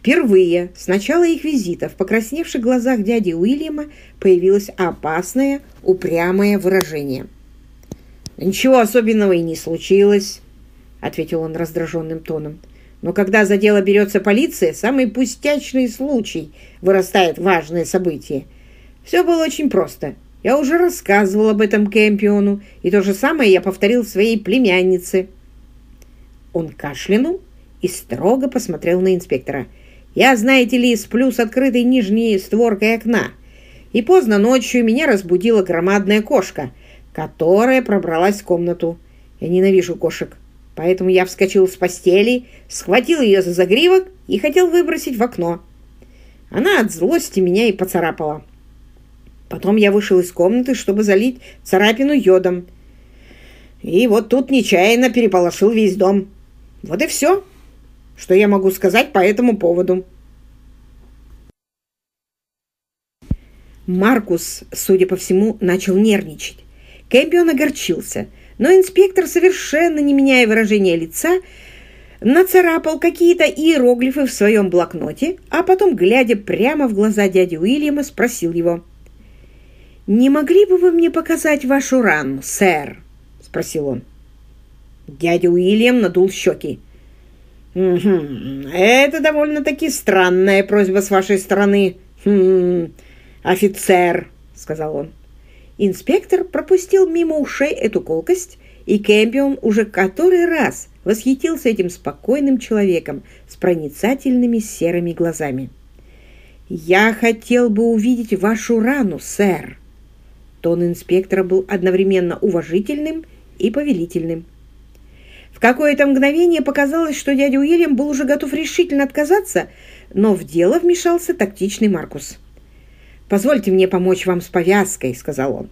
Впервые с начала их визита в покрасневших глазах дяди Уильяма появилось опасное, упрямое выражение. «Ничего особенного и не случилось», — ответил он раздраженным тоном. «Но когда за дело берется полиция, самый пустячный случай вырастает важное событие. Все было очень просто. Я уже рассказывал об этом Кэмпиону, и то же самое я повторил своей племяннице». Он кашлянул и строго посмотрел на инспектора. «Я, знаете ли, сплю с открытой нижней створкой окна, и поздно ночью меня разбудила громадная кошка, которая пробралась в комнату. Я ненавижу кошек, поэтому я вскочил с постели, схватил ее за загривок и хотел выбросить в окно. Она от злости меня и поцарапала. Потом я вышел из комнаты, чтобы залить царапину йодом. И вот тут нечаянно переполошил весь дом. Вот и все, что я могу сказать по этому поводу. Маркус, судя по всему, начал нервничать. Кэмпион огорчился, но инспектор, совершенно не меняя выражения лица, нацарапал какие-то иероглифы в своем блокноте, а потом, глядя прямо в глаза дяди Уильяма, спросил его. «Не могли бы вы мне показать вашу рану, сэр?» — спросил он. Дядя Уильям надул щеки. «Угу. Это довольно-таки странная просьба с вашей стороны, хм, офицер», — сказал он. Инспектор пропустил мимо ушей эту колкость, и Кэмпион уже который раз восхитился этим спокойным человеком с проницательными серыми глазами. «Я хотел бы увидеть вашу рану, сэр». Тон инспектора был одновременно уважительным и повелительным. Какое-то мгновение показалось, что дядя Уильям был уже готов решительно отказаться, но в дело вмешался тактичный Маркус. «Позвольте мне помочь вам с повязкой», — сказал он.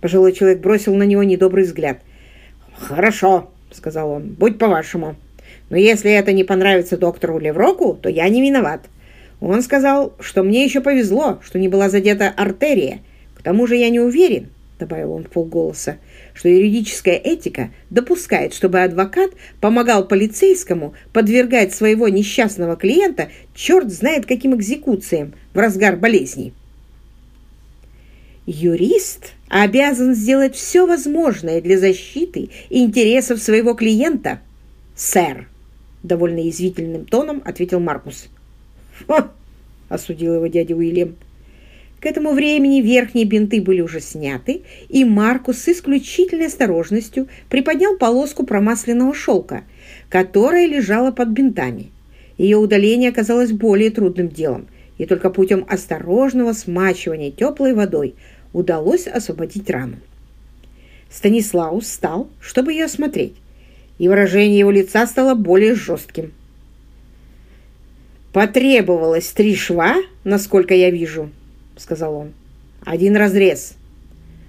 Пожилой человек бросил на него недобрый взгляд. «Хорошо», — сказал он, — «будь по-вашему. Но если это не понравится доктору Левроку, то я не виноват. Он сказал, что мне еще повезло, что не была задета артерия. К тому же я не уверен, — добавил он полголоса, что юридическая этика допускает, чтобы адвокат помогал полицейскому подвергать своего несчастного клиента черт знает каким экзекуциям в разгар болезней. Юрист обязан сделать все возможное для защиты интересов своего клиента, сэр, довольно язвительным тоном ответил Маркус. Осудил его дядя Уильям. К этому времени верхние бинты были уже сняты, и Маркус с исключительной осторожностью приподнял полоску промасленного шелка, которая лежала под бинтами. Ее удаление оказалось более трудным делом, и только путем осторожного смачивания теплой водой удалось освободить рану. Станислаус встал, чтобы ее осмотреть, и выражение его лица стало более жестким. «Потребовалось три шва, насколько я вижу», — сказал он. «Один разрез».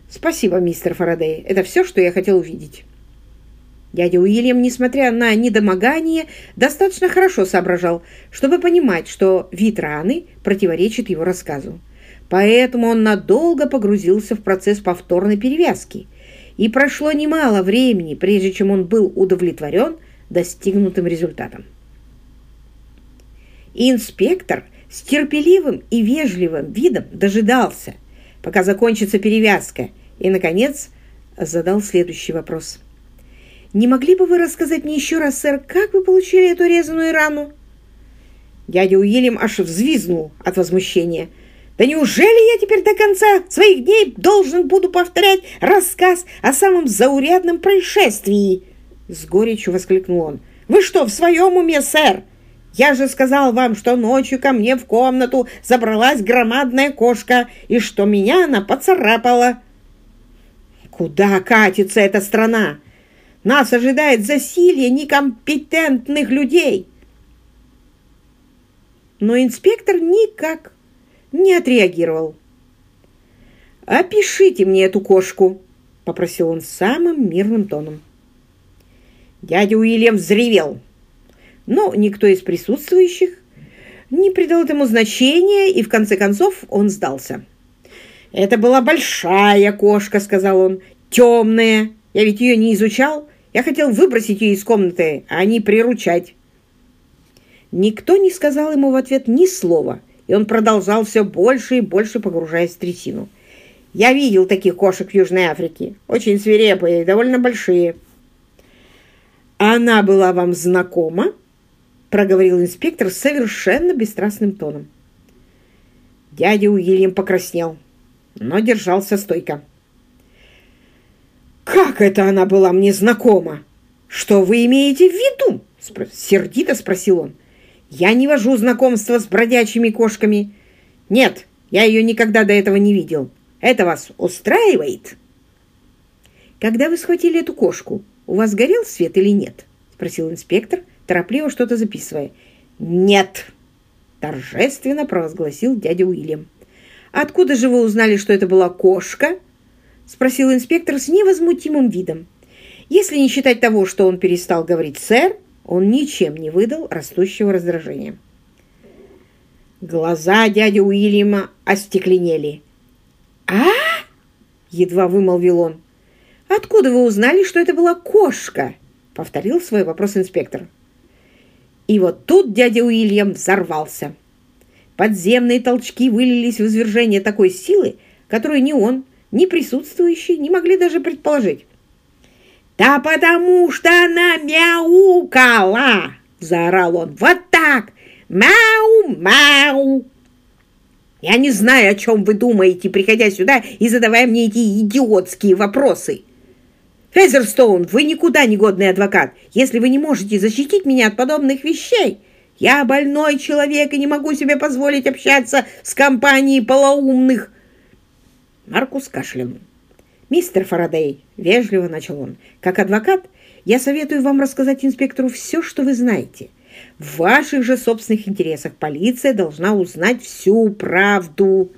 «Спасибо, мистер Фарадей. Это все, что я хотел увидеть». Дядя Уильям, несмотря на недомогание, достаточно хорошо соображал, чтобы понимать, что вид раны противоречит его рассказу. Поэтому он надолго погрузился в процесс повторной перевязки, и прошло немало времени, прежде чем он был удовлетворен достигнутым результатом. Инспектор с терпеливым и вежливым видом дожидался, пока закончится перевязка, и, наконец, задал следующий вопрос. «Не могли бы вы рассказать мне еще раз, сэр, как вы получили эту резаную рану?» Дядя Уильям аж взвизнул от возмущения. «Да неужели я теперь до конца своих дней должен буду повторять рассказ о самом заурядном происшествии?» С горечью воскликнул он. «Вы что, в своем уме, сэр? Я же сказал вам, что ночью ко мне в комнату забралась громадная кошка и что меня она поцарапала. Куда катится эта страна? Нас ожидает засилье некомпетентных людей. Но инспектор никак не отреагировал. «Опишите мне эту кошку», — попросил он самым мирным тоном. Дядя Уильям взревел но никто из присутствующих не придал этому значения, и в конце концов он сдался. «Это была большая кошка», — сказал он, — «темная. Я ведь ее не изучал. Я хотел выбросить ее из комнаты, а не приручать». Никто не сказал ему в ответ ни слова, и он продолжал все больше и больше погружаясь в трясину. «Я видел таких кошек в Южной Африке. Очень свирепые и довольно большие». «Она была вам знакома?» — проговорил инспектор совершенно бесстрастным тоном. Дядя Уильям покраснел, но держался стойко. «Как это она была мне знакома? Что вы имеете в виду?» — сердито спросил он. «Я не вожу знакомства с бродячими кошками. Нет, я ее никогда до этого не видел. Это вас устраивает?» «Когда вы схватили эту кошку, у вас горел свет или нет?» — спросил инспектор, торопливо что-то записывая. «Нет!» — торжественно провозгласил дядя Уильям. «Откуда же вы узнали, что это была кошка?» — спросил инспектор с невозмутимым видом. Если не считать того, что он перестал говорить «сэр», он ничем не выдал растущего раздражения. Глаза дяди Уильяма остекленели. «А?» — едва вымолвил он. «Откуда вы узнали, что это была кошка?» — повторил свой вопрос инспектор. И вот тут дядя Уильям взорвался. Подземные толчки вылились в извержение такой силы, которую ни он, ни присутствующие не могли даже предположить. «Да потому что она мяукала!» — заорал он. «Вот так! Мяу-мяу!» «Я не знаю, о чем вы думаете, приходя сюда и задавая мне эти идиотские вопросы!» «Фезерстоун, вы никуда не годный адвокат, если вы не можете защитить меня от подобных вещей!» Я больной человек и не могу себе позволить общаться с компанией полоумных. Маркус кашлянул. «Мистер Фарадей», — вежливо начал он, — «как адвокат я советую вам рассказать инспектору все, что вы знаете. В ваших же собственных интересах полиция должна узнать всю правду».